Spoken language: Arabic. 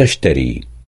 تشتري.